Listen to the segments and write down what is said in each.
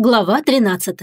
Глава 13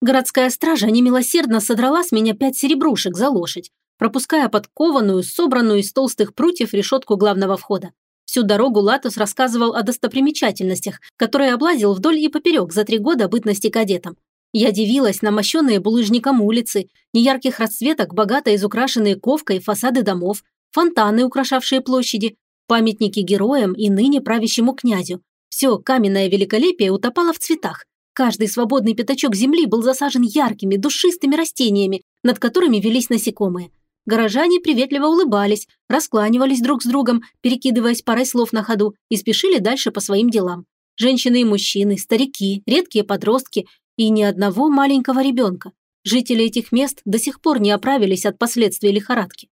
Городская стража немилосердно содрала с меня пять серебрушек за лошадь, пропуская подкованную, собранную из толстых прутьев решетку главного входа. Всю дорогу Латус рассказывал о достопримечательностях, которые облазил вдоль и поперек за три года бытности кадетом. Я дивилась на мощенные булыжником улицы, неярких расцветок, богато изукрашенные ковкой фасады домов, фонтаны, украшавшие площади, памятники героям и ныне правящему князю, все каменное великолепие утопало в цветах. Каждый свободный пятачок земли был засажен яркими, душистыми растениями, над которыми велись насекомые. Горожане приветливо улыбались, раскланивались друг с другом, перекидываясь парой слов на ходу, и спешили дальше по своим делам. Женщины и мужчины, старики, редкие подростки и ни одного маленького ребенка. Жители этих мест до сих пор не оправились от последствий лихорадки.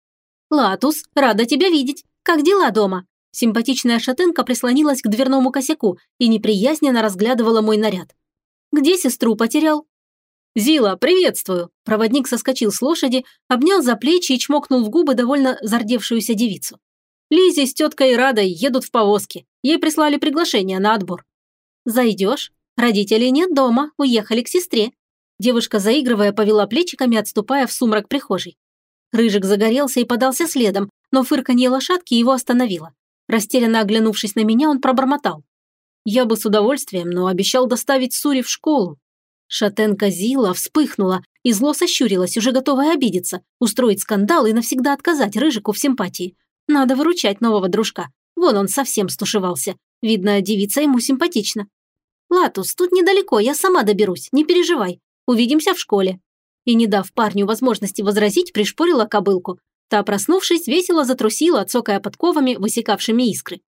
«Латус, рада тебя видеть. Как дела дома?» Симпатичная шатенка прислонилась к дверному косяку и неприязненно разглядывала мой наряд. «Где сестру потерял?» «Зила, приветствую!» Проводник соскочил с лошади, обнял за плечи и чмокнул в губы довольно зардевшуюся девицу. Лизи с теткой Радой едут в повозке. Ей прислали приглашение на отбор. «Зайдешь? Родителей нет дома, уехали к сестре». Девушка, заигрывая, повела плечиками, отступая в сумрак прихожей. Рыжик загорелся и подался следом, но фырканье лошадки его остановило. Растерянно оглянувшись на меня, он пробормотал. «Я бы с удовольствием, но обещал доставить Сури в школу». Шатенка Зила вспыхнула и зло сощурилась, уже готовая обидеться, устроить скандал и навсегда отказать Рыжику в симпатии. Надо выручать нового дружка. Вон он совсем стушевался. Видно, девица ему симпатична. «Латус, тут недалеко, я сама доберусь, не переживай. Увидимся в школе». И, не дав парню возможности возразить, пришпорила кобылку, Та, проснувшись, весело затрусила, цокая подковами, высекавшими искры.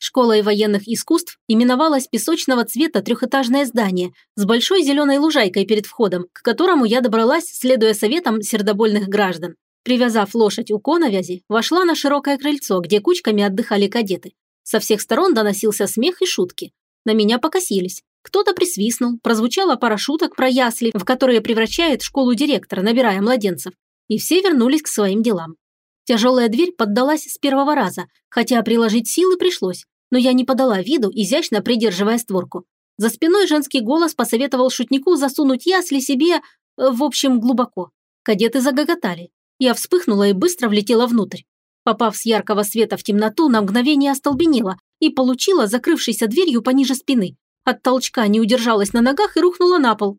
Школа военных искусств именовалась песочного цвета трехэтажное здание с большой зеленой лужайкой перед входом, к которому я добралась, следуя советам сердобольных граждан. Привязав лошадь у коновязи, вошла на широкое крыльцо, где кучками отдыхали кадеты. Со всех сторон доносился смех и шутки. На меня покосились. Кто-то присвистнул, прозвучала пара шуток про ясли, в которые превращает школу директора, набирая младенцев и все вернулись к своим делам. Тяжелая дверь поддалась с первого раза, хотя приложить силы пришлось, но я не подала виду, изящно придерживая створку. За спиной женский голос посоветовал шутнику засунуть ясли себе, э, в общем, глубоко. Кадеты загоготали. Я вспыхнула и быстро влетела внутрь. Попав с яркого света в темноту, на мгновение остолбенела и получила закрывшейся дверью пониже спины. От толчка не удержалась на ногах и рухнула на пол.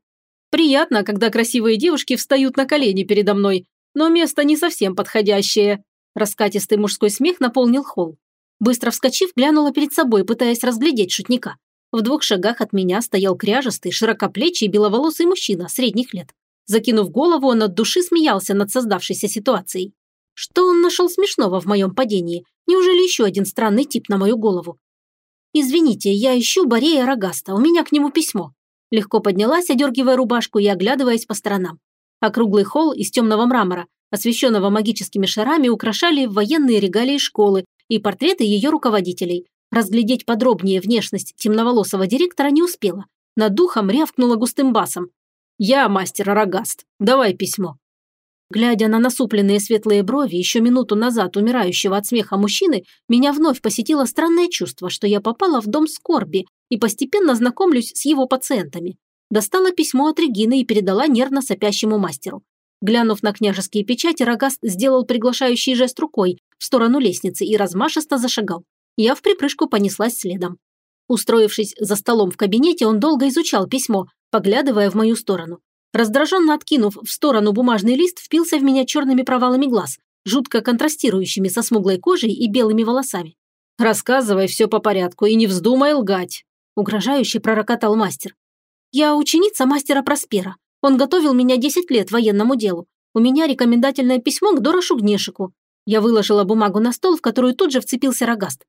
Приятно, когда красивые девушки встают на колени передо мной, но место не совсем подходящее». Раскатистый мужской смех наполнил холл. Быстро вскочив, глянула перед собой, пытаясь разглядеть шутника. В двух шагах от меня стоял кряжестый, широкоплечий, беловолосый мужчина средних лет. Закинув голову, он от души смеялся над создавшейся ситуацией. Что он нашел смешного в моем падении? Неужели еще один странный тип на мою голову? «Извините, я ищу Борея Рогаста, у меня к нему письмо». Легко поднялась, одергивая рубашку и оглядываясь по сторонам. Округлый холл из темного мрамора, освещенного магическими шарами, украшали военные регалии школы и портреты ее руководителей. Разглядеть подробнее внешность темноволосого директора не успела. Над духом рявкнула густым басом. «Я мастер Рогаст. Давай письмо». Глядя на насупленные светлые брови еще минуту назад умирающего от смеха мужчины, меня вновь посетило странное чувство, что я попала в дом скорби и постепенно знакомлюсь с его пациентами. Достала письмо от Регины и передала нервно сопящему мастеру. Глянув на княжеские печати, Рогаст сделал приглашающий жест рукой в сторону лестницы и размашисто зашагал. Я в припрыжку понеслась следом. Устроившись за столом в кабинете, он долго изучал письмо, поглядывая в мою сторону. Раздраженно откинув в сторону бумажный лист, впился в меня черными провалами глаз, жутко контрастирующими со смуглой кожей и белыми волосами. «Рассказывай все по порядку и не вздумай лгать», – угрожающе пророкотал мастер. Я ученица мастера Проспера. Он готовил меня 10 лет военному делу. У меня рекомендательное письмо к Дорошу Гнешику. Я выложила бумагу на стол, в которую тут же вцепился рогаст.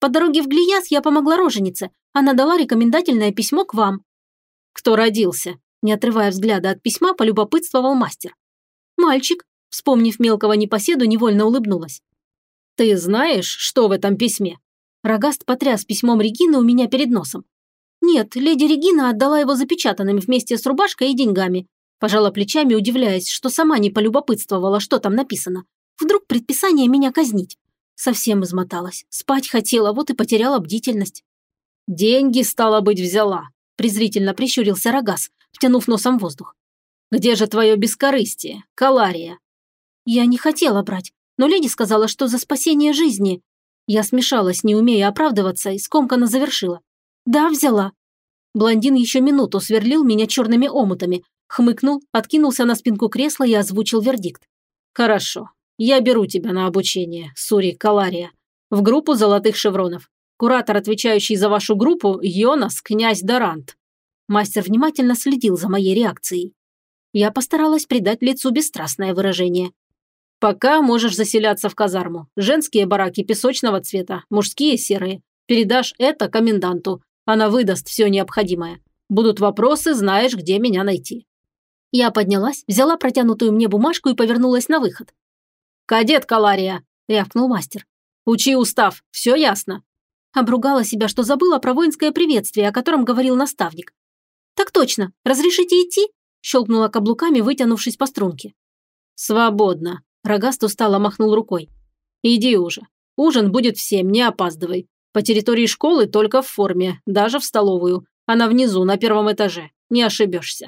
По дороге в Глияс я помогла роженице. Она дала рекомендательное письмо к вам. Кто родился? Не отрывая взгляда от письма, полюбопытствовал мастер. Мальчик, вспомнив мелкого непоседу, невольно улыбнулась. Ты знаешь, что в этом письме? Рогаст потряс письмом Регины у меня перед носом. «Нет, леди Регина отдала его запечатанным вместе с рубашкой и деньгами». Пожала плечами, удивляясь, что сама не полюбопытствовала, что там написано. Вдруг предписание меня казнить. Совсем измоталась. Спать хотела, вот и потеряла бдительность. «Деньги, стало быть, взяла», – презрительно прищурился Рогас, втянув носом воздух. «Где же твое бескорыстие, Калария?» Я не хотела брать, но леди сказала, что за спасение жизни. Я смешалась, не умея оправдываться, и скомканно завершила. «Да, взяла». Блондин еще минуту сверлил меня черными омутами, хмыкнул, откинулся на спинку кресла и озвучил вердикт. «Хорошо. Я беру тебя на обучение, Сури Калария, в группу золотых шевронов. Куратор, отвечающий за вашу группу, Йонас, князь Дорант». Мастер внимательно следил за моей реакцией. Я постаралась придать лицу бесстрастное выражение. «Пока можешь заселяться в казарму. Женские бараки песочного цвета, мужские серые. Передашь это коменданту. Она выдаст все необходимое. Будут вопросы, знаешь, где меня найти». Я поднялась, взяла протянутую мне бумажку и повернулась на выход. «Кадет Калария!» – рявкнул мастер. «Учи устав, все ясно». Обругала себя, что забыла про воинское приветствие, о котором говорил наставник. «Так точно. Разрешите идти?» – щелкнула каблуками, вытянувшись по струнке. «Свободно», – Рогаст устало махнул рукой. «Иди уже. Ужин будет в семь, не опаздывай. По территории школы только в форме, даже в столовую. Она внизу, на первом этаже. Не ошибешься».